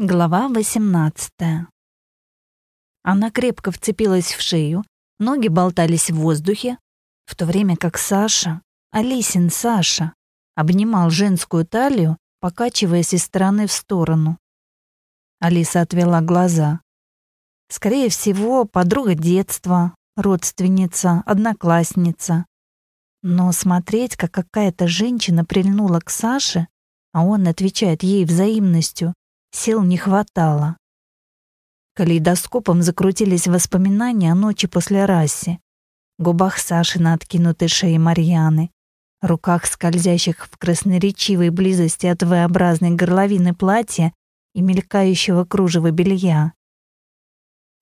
Глава 18 Она крепко вцепилась в шею, ноги болтались в воздухе, в то время как Саша, Алисин Саша, обнимал женскую талию, покачиваясь из стороны в сторону. Алиса отвела глаза. Скорее всего, подруга детства, родственница, одноклассница. Но смотреть, как какая-то женщина прильнула к Саше, а он отвечает ей взаимностью, Сил не хватало. Калейдоскопом закрутились воспоминания о ночи после раси. Губах Саши на откинутой шее Марьяны, руках скользящих в красноречивой близости от V-образной горловины платья и мелькающего кружева белья.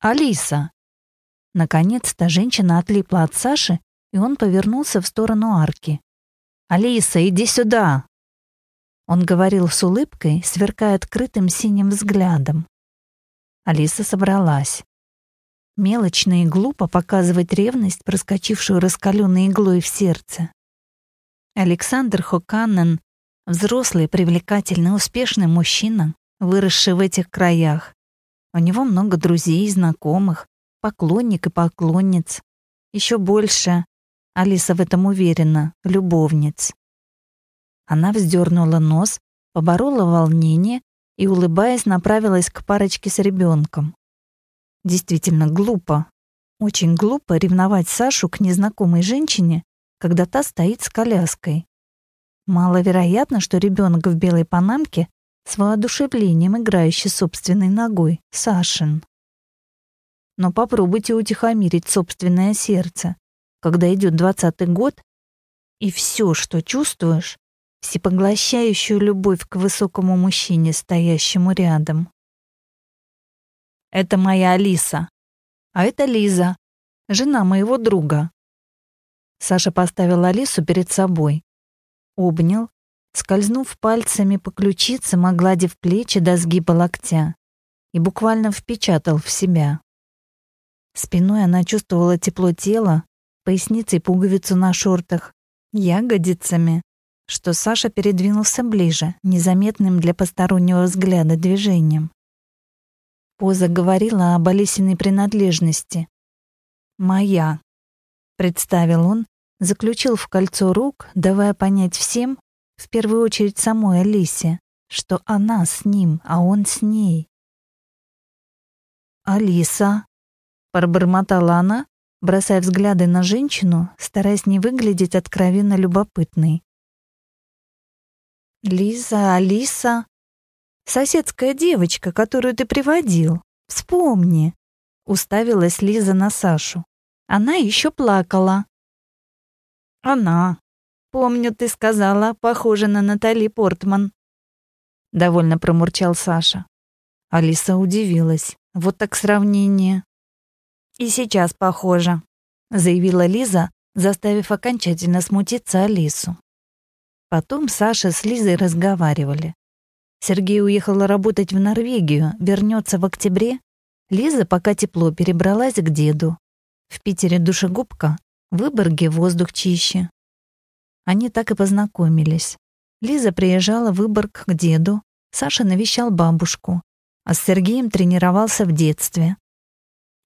«Алиса!» Наконец-то женщина отлипла от Саши, и он повернулся в сторону арки. «Алиса, иди сюда!» Он говорил с улыбкой, сверкая открытым синим взглядом. Алиса собралась. Мелочно и глупо показывать ревность, проскочившую раскаленной иглой в сердце. Александр Хоканнен — взрослый, привлекательный, успешный мужчина, выросший в этих краях. У него много друзей и знакомых, поклонник и поклонниц. Еще больше, Алиса в этом уверена, любовниц. Она вздернула нос, поборола волнение и, улыбаясь, направилась к парочке с ребенком. Действительно глупо. Очень глупо ревновать Сашу к незнакомой женщине, когда та стоит с коляской. Маловероятно, что ребенок в белой панамке с воодушевлением играющий собственной ногой, Сашин. Но попробуйте утихомирить собственное сердце, когда идет двадцатый год, и все, что чувствуешь, всепоглощающую любовь к высокому мужчине, стоящему рядом. Это моя Алиса. А это Лиза, жена моего друга. Саша поставил Алису перед собой. Обнял, скользнув пальцами по ключицам, огладив плечи до сгиба локтя и буквально впечатал в себя. Спиной она чувствовала тепло тела, поясницей пуговицу на шортах, ягодицами что Саша передвинулся ближе, незаметным для постороннего взгляда движением. Поза говорила об Алисиной принадлежности. «Моя», — представил он, заключил в кольцо рук, давая понять всем, в первую очередь самой Алисе, что она с ним, а он с ней. «Алиса», — пробормотала она, бросая взгляды на женщину, стараясь не выглядеть откровенно любопытной. Лиза, Алиса. Соседская девочка, которую ты приводил. Вспомни. Уставилась Лиза на Сашу. Она еще плакала. Она. Помню, ты сказала, похожа на Натали Портман. Довольно промурчал Саша. Алиса удивилась. Вот так сравнение. И сейчас похоже, заявила Лиза, заставив окончательно смутиться Алису. Потом Саша с Лизой разговаривали. Сергей уехал работать в Норвегию, вернется в октябре. Лиза, пока тепло, перебралась к деду. В Питере душегубка, в Выборге воздух чище. Они так и познакомились. Лиза приезжала в Выборг к деду, Саша навещал бабушку, а с Сергеем тренировался в детстве.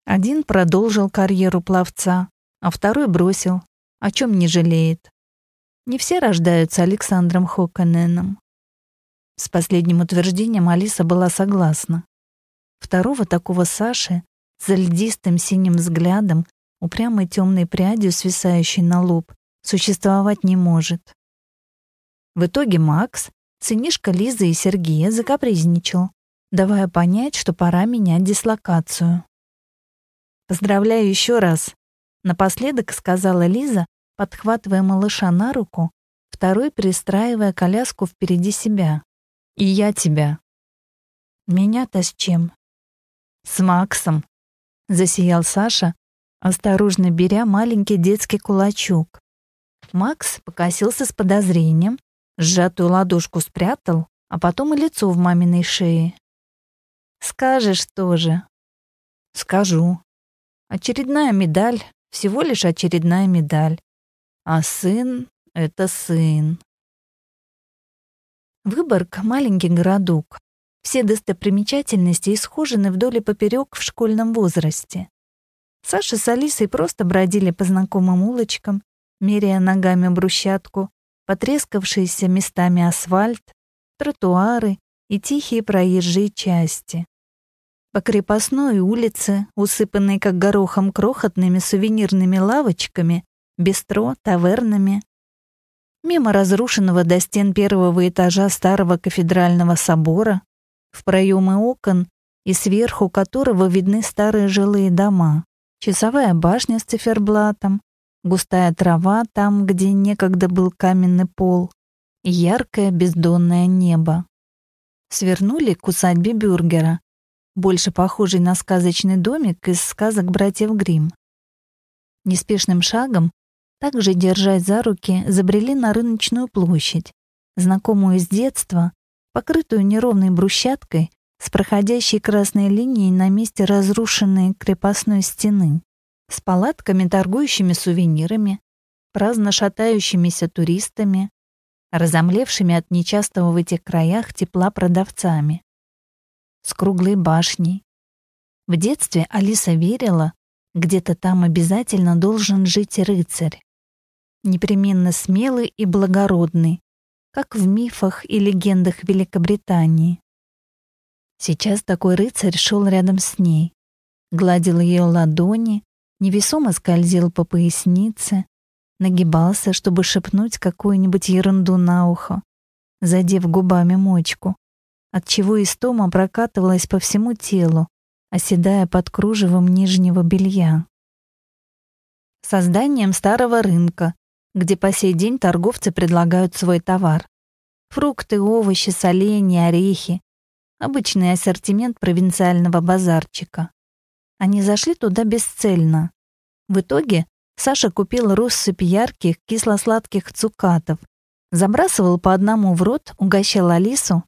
Один продолжил карьеру пловца, а второй бросил, о чем не жалеет. Не все рождаются Александром Хоконеном. С последним утверждением Алиса была согласна. Второго такого Саши с льдистым синим взглядом, упрямой темной прядью, свисающей на лоб, существовать не может. В итоге Макс, сынишка Лизы и Сергея, закапризничал, давая понять, что пора менять дислокацию. «Поздравляю еще раз», — напоследок сказала Лиза, подхватывая малыша на руку, второй пристраивая коляску впереди себя. «И я тебя». «Меня-то с чем?» «С Максом», — засиял Саша, осторожно беря маленький детский кулачок. Макс покосился с подозрением, сжатую ладошку спрятал, а потом и лицо в маминой шее. «Скажешь тоже». «Скажу. Очередная медаль, всего лишь очередная медаль. А сын — это сын. Выборг — маленький городок. Все достопримечательности исхожены вдоль и поперек в школьном возрасте. Саша с Алисой просто бродили по знакомым улочкам, меряя ногами брусчатку, потрескавшиеся местами асфальт, тротуары и тихие проезжие части. По крепостной улице, усыпанной как горохом крохотными сувенирными лавочками, бистро, тавернами, мимо разрушенного до стен первого этажа старого кафедрального собора, в проемы окон и сверху которого видны старые жилые дома, часовая башня с циферблатом, густая трава там, где некогда был каменный пол, и яркое бездонное небо. Свернули к усадьбе Бюргера, больше похожий на сказочный домик из сказок братьев Гримм. Неспешным шагом, также держась за руки, забрели на рыночную площадь, знакомую с детства, покрытую неровной брусчаткой с проходящей красной линией на месте разрушенной крепостной стены, с палатками, торгующими сувенирами, праздно шатающимися туристами, разомлевшими от нечастого в этих краях тепла продавцами, с круглой башней. В детстве Алиса верила, где-то там обязательно должен жить рыцарь. Непременно смелый и благородный, как в мифах и легендах Великобритании. Сейчас такой рыцарь шел рядом с ней, гладил ее ладони, невесомо скользил по пояснице, нагибался, чтобы шепнуть какую-нибудь ерунду на ухо, задев губами мочку, отчего истома прокатывалась по всему телу, оседая под кружевом нижнего белья. Созданием старого рынка, где по сей день торговцы предлагают свой товар. Фрукты, овощи, соленья, орехи. Обычный ассортимент провинциального базарчика. Они зашли туда бесцельно. В итоге Саша купил россыпь ярких кисло-сладких цукатов, забрасывал по одному в рот, угощал Алису,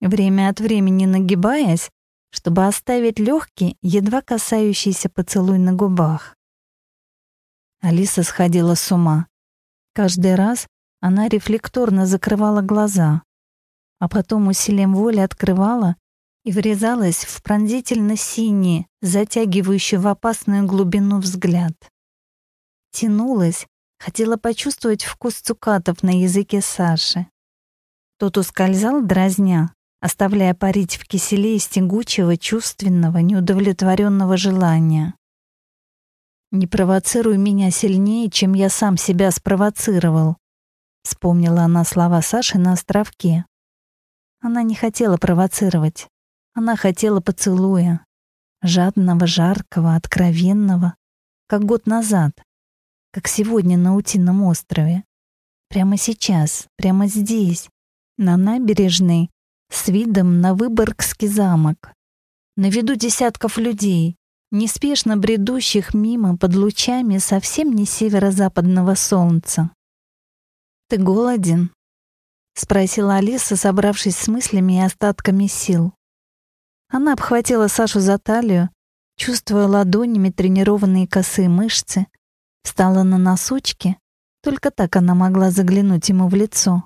время от времени нагибаясь, чтобы оставить легкий, едва касающийся поцелуй на губах. Алиса сходила с ума. Каждый раз она рефлекторно закрывала глаза, а потом усилием воли открывала и врезалась в пронзительно синий, затягивающий в опасную глубину взгляд. Тянулась, хотела почувствовать вкус цукатов на языке Саши. Тот ускользал, дразня, оставляя парить в киселе из тягучего, чувственного, неудовлетворенного желания. «Не провоцируй меня сильнее, чем я сам себя спровоцировал», вспомнила она слова Саши на островке. Она не хотела провоцировать. Она хотела поцелуя. Жадного, жаркого, откровенного. Как год назад. Как сегодня на Утином острове. Прямо сейчас, прямо здесь, на набережной, с видом на Выборгский замок. На виду десятков людей, неспешно бредущих мимо под лучами совсем не северо-западного солнца. «Ты голоден?» — спросила Алиса, собравшись с мыслями и остатками сил. Она обхватила Сашу за талию, чувствуя ладонями тренированные косые мышцы, встала на носочки, только так она могла заглянуть ему в лицо,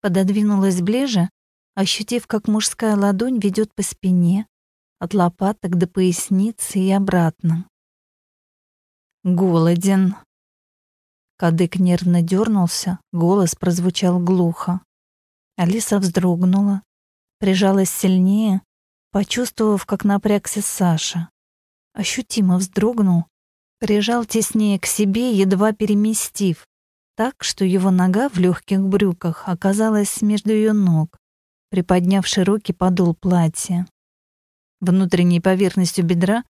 пододвинулась ближе, ощутив, как мужская ладонь ведет по спине, от лопаток до поясницы и обратно. «Голоден». Кадык нервно дернулся, голос прозвучал глухо. Алиса вздрогнула, прижалась сильнее, почувствовав, как напрягся Саша. Ощутимо вздрогнул, прижал теснее к себе, едва переместив, так, что его нога в легких брюках оказалась между ее ног, приподняв широкий подол платья. Внутренней поверхностью бедра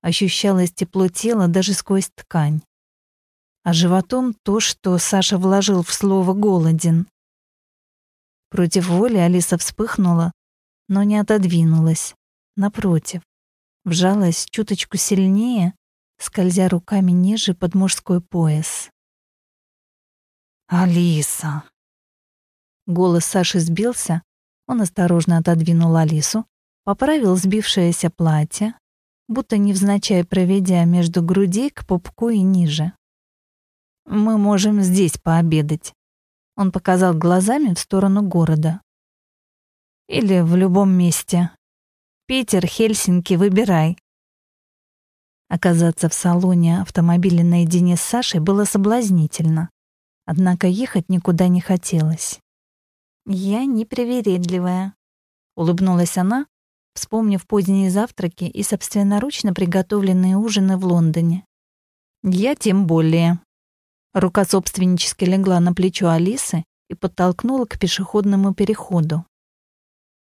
ощущалось тепло тела даже сквозь ткань. А животом то, что Саша вложил в слово «голоден». Против воли Алиса вспыхнула, но не отодвинулась. Напротив, вжалась чуточку сильнее, скользя руками ниже под мужской пояс. «Алиса!» Голос Саши сбился, он осторожно отодвинул Алису, поправил сбившееся платье, будто невзначай проведя между груди к пупку и ниже. «Мы можем здесь пообедать», — он показал глазами в сторону города. Или в любом месте. Питер, Хельсинки, выбирай. Оказаться в салоне автомобиля наедине с Сашей было соблазнительно. Однако ехать никуда не хотелось. «Я непривередливая», — улыбнулась она, вспомнив поздние завтраки и собственноручно приготовленные ужины в Лондоне. «Я тем более». Рука собственнически легла на плечо Алисы и подтолкнула к пешеходному переходу.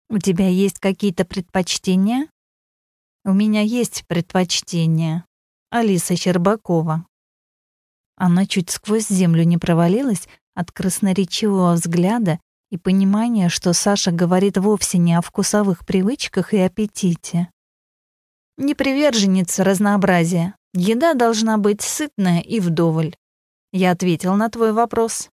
«У тебя есть какие-то предпочтения?» «У меня есть предпочтения. Алиса Щербакова». Она чуть сквозь землю не провалилась от красноречивого взгляда и понимания, что Саша говорит вовсе не о вкусовых привычках и аппетите. Не приверженница разнообразия. Еда должна быть сытная и вдоволь. Я ответил на твой вопрос.